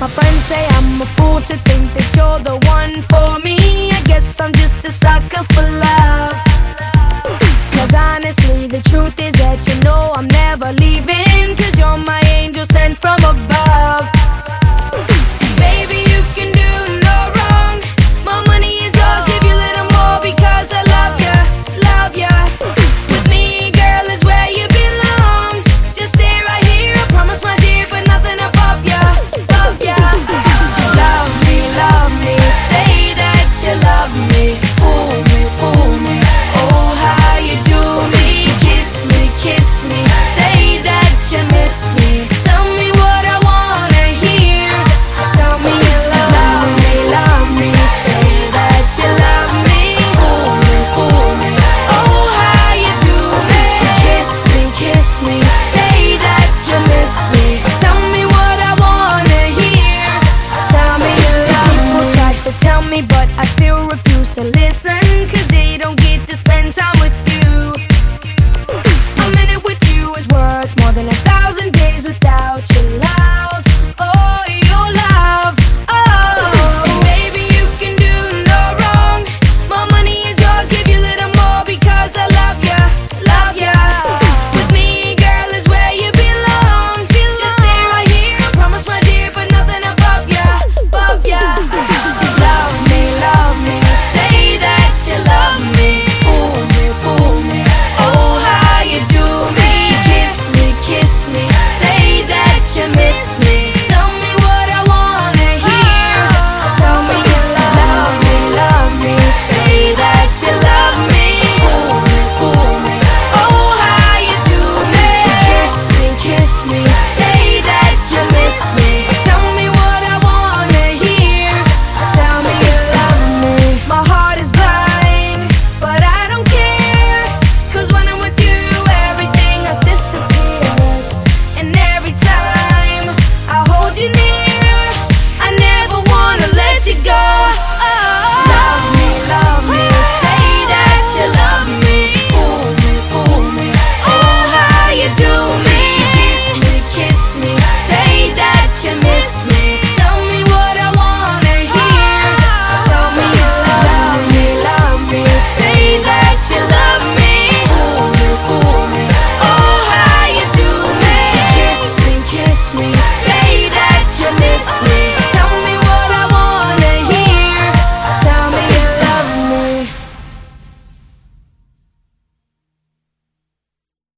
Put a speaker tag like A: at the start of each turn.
A: My friends say I'm a fool to think that you're the one for me. I guess I'm just a sucker for love. Cause honestly, the truth is that you know I'm never leaving. Cause you're my me, but I still refuse to listen.